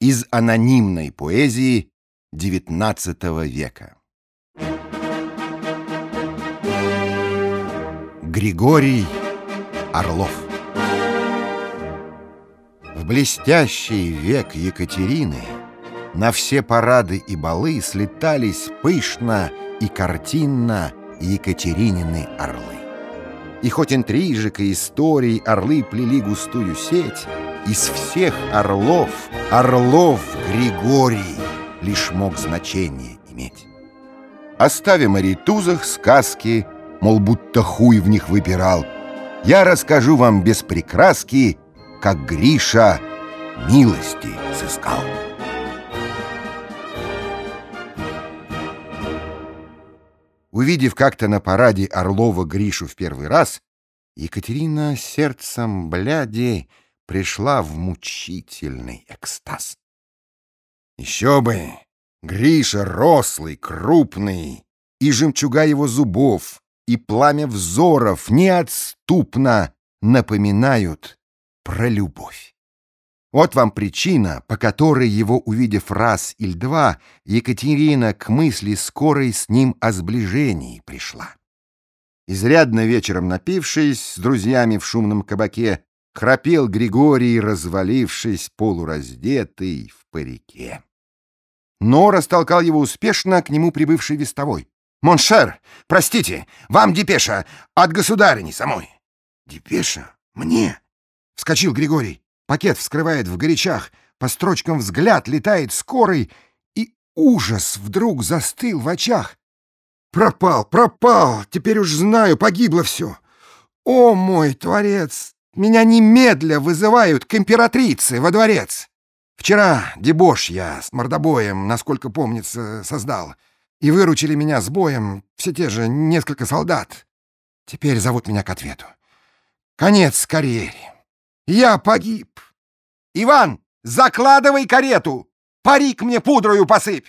из анонимной поэзии XIX века. Григорий Орлов В блестящий век Екатерины на все парады и балы слетались пышно и картинно Екатеринины орлы. И хоть интрижек и историй орлы плели густую сеть, из всех орлов Орлов Григорий лишь мог значение иметь. Оставим о ритузах сказки, мол, будто хуй в них выпирал. Я расскажу вам без прикраски, как Гриша милости сыскал. Увидев как-то на параде Орлова Гришу в первый раз, Екатерина сердцем бляди пришла в мучительный экстаз. Еще бы! Гриша рослый, крупный, и жемчуга его зубов, и пламя взоров неотступно напоминают про любовь. Вот вам причина, по которой его, увидев раз или два, Екатерина к мысли скорой с ним о сближении пришла. Изрядно вечером напившись с друзьями в шумном кабаке, храпел Григорий, развалившись полураздетый в парике. Но растолкал его успешно к нему прибывший вестовой. «Mon cher, простите, вам депеша от государыни самой». «Депеша? Мне?» — вскочил Григорий. Пакет вскрывает вгорячах, по строчкам взгляд летает скорый, и ужас вдруг застыл в очах. «Пропал, пропал! Теперь уж знаю, погибло все! О, мой творец! Меня немедля вызывают к императрице во дворец! Вчера дебош я с мордобоем, насколько помнится, создал, и выручили меня с боем все те же несколько солдат. Теперь зовут меня к ответу. Конец карьере!» Я погиб. Иван, закладывай карету. Парик мне пудрою посыпь.